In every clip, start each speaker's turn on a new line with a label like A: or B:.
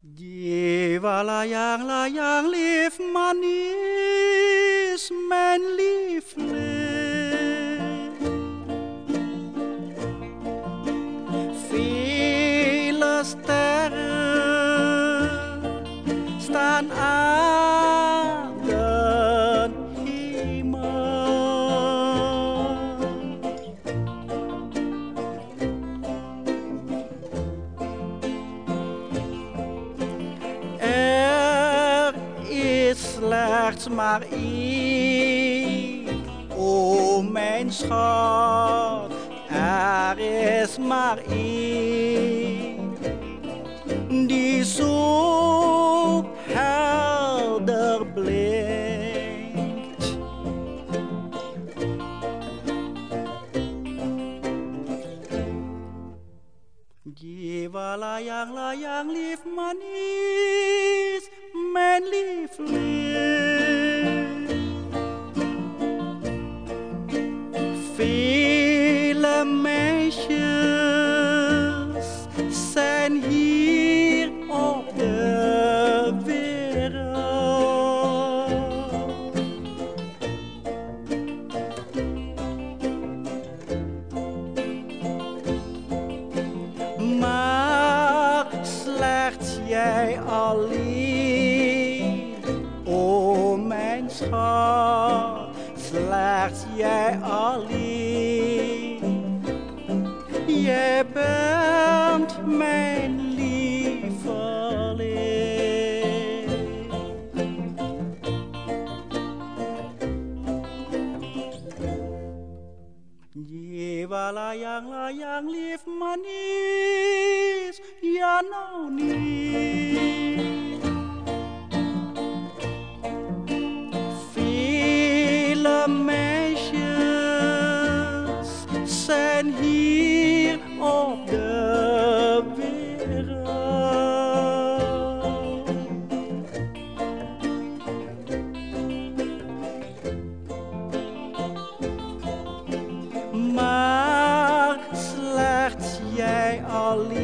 A: Lleva la yang, la yang, lief man is mijn liefling. Vele sterren staan aan slechts maar één, o mijn schat, er is maar één, die zo helder blinkt. Gewa la yang la yang lief man is mijn liefling. Vele meisjes zijn hier op de wereld. Maar slechts jij alleen, schat, slechts jij alleen. Jij bent mijn lieveling. Lleva la yang, la yang, lief manis, ja nou niet. Zijn hier op de wereld. maar slechts jij alleen.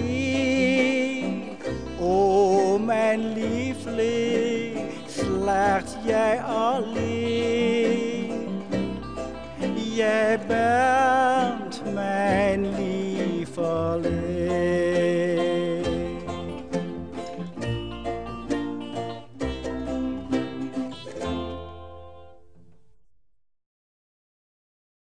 A: O mijn liefling, slechts jij alleen. Jij bent falling.